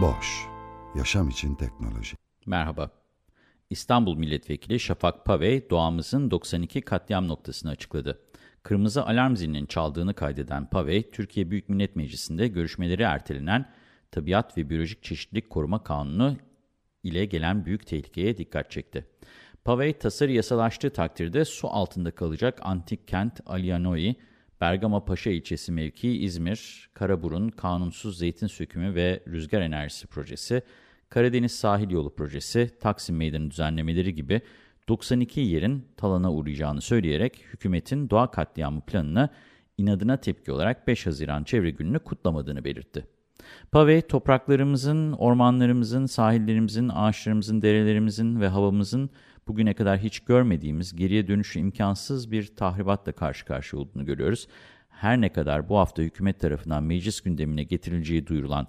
Boş, yaşam için teknoloji. Merhaba. İstanbul Milletvekili Şafak Pavey, doğamızın 92 katliam noktasını açıkladı. Kırmızı alarm zilinin çaldığını kaydeden Pavey, Türkiye Büyük Millet Meclisi'nde görüşmeleri ertelenen Tabiat ve Biyolojik Çeşitlilik Koruma Kanunu ile gelen büyük tehlikeye dikkat çekti. Pavey, tasarı yasalaştığı takdirde su altında kalacak antik kent Alianoi, Bergama Paşa ilçesi mevkii İzmir, Karaburun, kanunsuz zeytin sökümü ve rüzgar enerjisi projesi, Karadeniz Sahil Yolu projesi, Taksim Meydanı düzenlemeleri gibi 92 yerin talana uğrayacağını söyleyerek hükümetin doğa katliamı planına inadına tepki olarak 5 Haziran Çevre Günü'nü kutlamadığını belirtti. Pave, topraklarımızın, ormanlarımızın, sahillerimizin, ağaçlarımızın, derelerimizin ve havamızın bugüne kadar hiç görmediğimiz geriye dönüşü imkansız bir tahribatla karşı karşıya olduğunu görüyoruz. Her ne kadar bu hafta hükümet tarafından meclis gündemine getirileceği duyurulan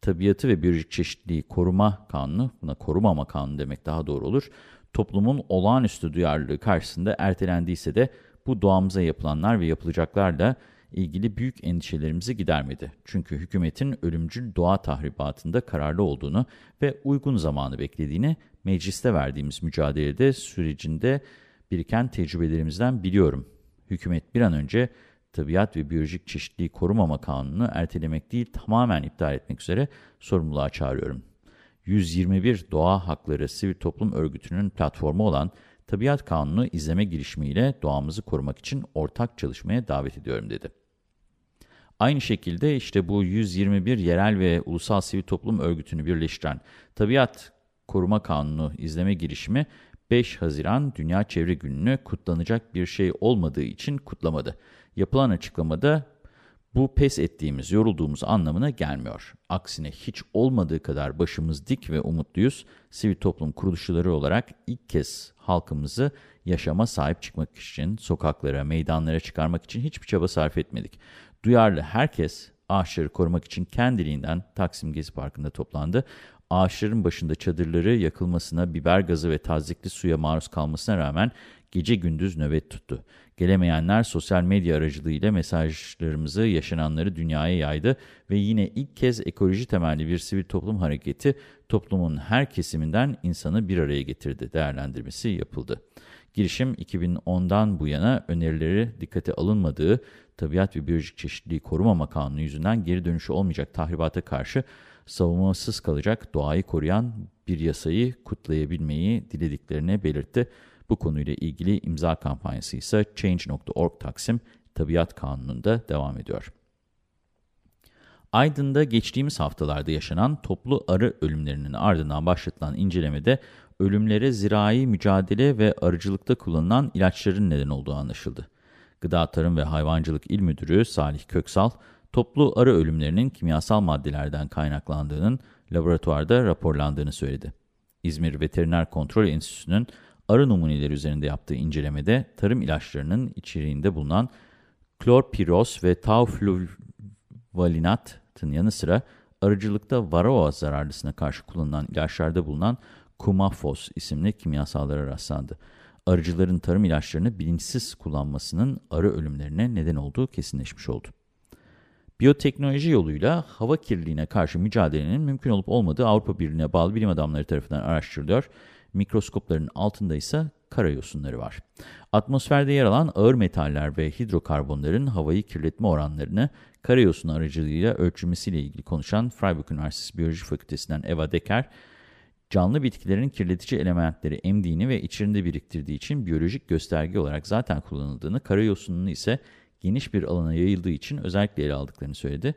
Tabiatı ve Biyolojik Çeşitliliği Koruma Kanunu, buna korumama kanunu demek daha doğru olur, toplumun olağanüstü duyarlılığı karşısında ertelendiyse de bu doğamıza yapılanlar ve yapılacaklarla ilgili büyük endişelerimizi gidermedi. Çünkü hükümetin ölümcül doğa tahribatında kararlı olduğunu ve uygun zamanı beklediğini mecliste verdiğimiz mücadelede sürecinde biriken tecrübelerimizden biliyorum. Hükümet bir an önce Tabiat ve Biyolojik Çeşitliliği Korumama Kanunu'nu ertelemek değil tamamen iptal etmek üzere sorumluluğa çağırıyorum. 121 Doğa Hakları Sivil Toplum Örgütü'nün platformu olan Tabiat Kanunu izleme girişimiyle doğamızı korumak için ortak çalışmaya davet ediyorum dedi. Aynı şekilde işte bu 121 yerel ve ulusal sivil toplum örgütünü birleştiren Tabiat Koruma Kanunu izleme girişimi 5 Haziran Dünya Çevre Günü'nü kutlanacak bir şey olmadığı için kutlamadı. Yapılan açıklamada bu pes ettiğimiz, yorulduğumuz anlamına gelmiyor. Aksine hiç olmadığı kadar başımız dik ve umutluyuz. Sivil toplum kuruluşları olarak ilk kez halkımızı yaşama sahip çıkmak için, sokaklara, meydanlara çıkarmak için hiçbir çaba sarf etmedik. Duyarlı herkes ağaçları korumak için kendiliğinden Taksim Gezi Parkı'nda toplandı. Ağaçların başında çadırları yakılmasına, biber gazı ve tazikli suya maruz kalmasına rağmen gece gündüz nöbet tuttu. Gelemeyenler sosyal medya aracılığıyla mesajlarımızı, yaşananları dünyaya yaydı ve yine ilk kez ekoloji temelli bir sivil toplum hareketi toplumun her kesiminden insanı bir araya getirdi değerlendirmesi yapıldı. Girişim 2010'dan bu yana önerileri dikkate alınmadığı Tabiat ve Biyolojik Çeşitliliği Korumama Kanunu yüzünden geri dönüşü olmayacak tahribata karşı savunmasız kalacak doğayı koruyan bir yasayı kutlayabilmeyi dilediklerini belirtti. Bu konuyla ilgili imza kampanyası ise Change.org Taksim Tabiat Kanunu'nda devam ediyor. Aydın'da geçtiğimiz haftalarda yaşanan toplu arı ölümlerinin ardından başlatılan incelemede ölümlere zirai mücadele ve arıcılıkta kullanılan ilaçların neden olduğu anlaşıldı. Gıda Tarım ve Hayvancılık İl Müdürü Salih Köksal, toplu arı ölümlerinin kimyasal maddelerden kaynaklandığının laboratuvarda raporlandığını söyledi. İzmir Veteriner Kontrol Enstitüsü'nün arı numuneleri üzerinde yaptığı incelemede tarım ilaçlarının içeriğinde bulunan klorpiroz ve taufluvalinatın yanı sıra arıcılıkta varroa zararlısına karşı kullanılan ilaçlarda bulunan kumafos isimli kimyasallara rastlandı. Arıcıların tarım ilaçlarını bilinçsiz kullanmasının arı ölümlerine neden olduğu kesinleşmiş oldu. Biyoteknoloji yoluyla hava kirliliğine karşı mücadelenin mümkün olup olmadığı Avrupa Birliği'ne bağlı bilim adamları tarafından araştırılıyor Mikroskopların altında ise karayosunları var. Atmosferde yer alan ağır metaller ve hidrokarbonların havayı kirletme oranlarını karayosun aracılığıyla ölçülmesiyle ilgili konuşan Freiburg Üniversitesi Biyoloji Fakültesinden Eva Decker, canlı bitkilerin kirletici elementleri emdiğini ve içlerinde biriktirdiği için biyolojik gösterge olarak zaten kullanıldığını, karayosunun ise geniş bir alana yayıldığı için özellikle ele aldıklarını söyledi.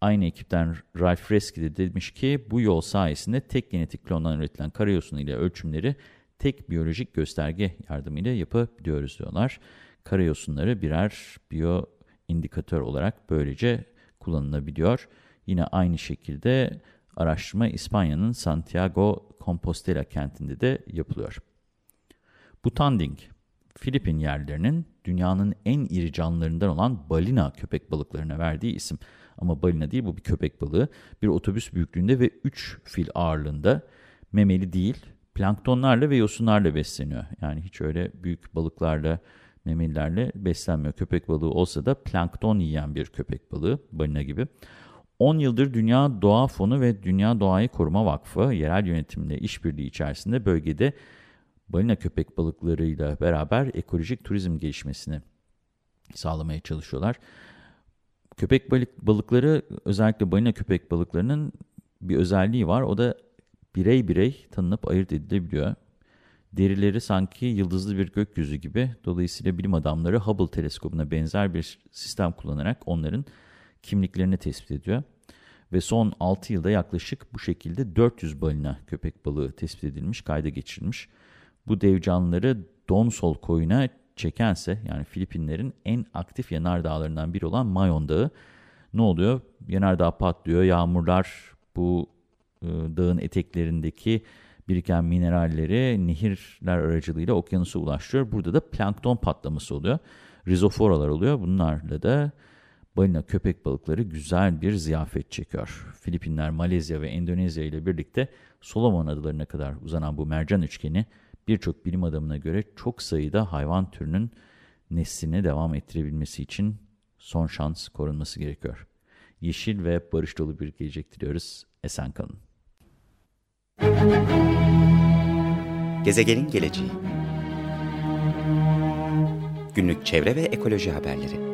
Aynı ekipten Ralph Reski de demiş ki bu yol sayesinde tek genetik klondan üretilen karayosunu ile ölçümleri tek biyolojik gösterge yardımıyla yapabiliyoruz diyorlar. Karayosunları birer biyo indikatör olarak böylece kullanılabiliyor. Yine aynı şekilde araştırma İspanya'nın Santiago Compostela kentinde de yapılıyor. Butanding, Filipin yerlerinin dünyanın en iri canlılarından olan balina köpek balıklarına verdiği isim. Ama balina değil bu bir köpek balığı. Bir otobüs büyüklüğünde ve 3 fil ağırlığında memeli değil, planktonlarla ve yosunlarla besleniyor. Yani hiç öyle büyük balıklarla, memelilerle beslenmiyor. Köpek balığı olsa da plankton yiyen bir köpek balığı, balina gibi. 10 yıldır Dünya Doğa Fonu ve Dünya Doğayı Koruma Vakfı yerel yönetimle işbirliği içerisinde bölgede balina köpek balıklarıyla beraber ekolojik turizm gelişmesini sağlamaya çalışıyorlar. Köpek balık, balıkları özellikle balina köpek balıklarının bir özelliği var. O da birey birey tanınıp ayırt edilebiliyor. Derileri sanki yıldızlı bir gökyüzü gibi. Dolayısıyla bilim adamları Hubble teleskobuna benzer bir sistem kullanarak onların kimliklerini tespit ediyor. Ve son 6 yılda yaklaşık bu şekilde 400 balina köpek balığı tespit edilmiş, kayda geçirilmiş. Bu dev canlıları Donsol koyuna çekense yani Filipinlerin en aktif yanardağlarından biri olan Mayon Dağı ne oluyor? Yanardağ patlıyor, yağmurlar bu e, dağın eteklerindeki biriken mineralleri nehirler aracılığıyla okyanusa ulaştırıyor. Burada da plankton patlaması oluyor. Rizoforalar oluyor. Bunlarla da balina köpek balıkları güzel bir ziyafet çekiyor. Filipinler, Malezya ve Endonezya ile birlikte Solomon adalarına kadar uzanan bu mercan üçgeni birçok bilim adamına göre çok sayıda hayvan türünün neslini devam ettirebilmesi için son şans korunması gerekiyor. Yeşil ve barış dolu bir gelecek diliyoruz. Esen kalın. Gezegenin geleceği Günlük çevre ve ekoloji haberleri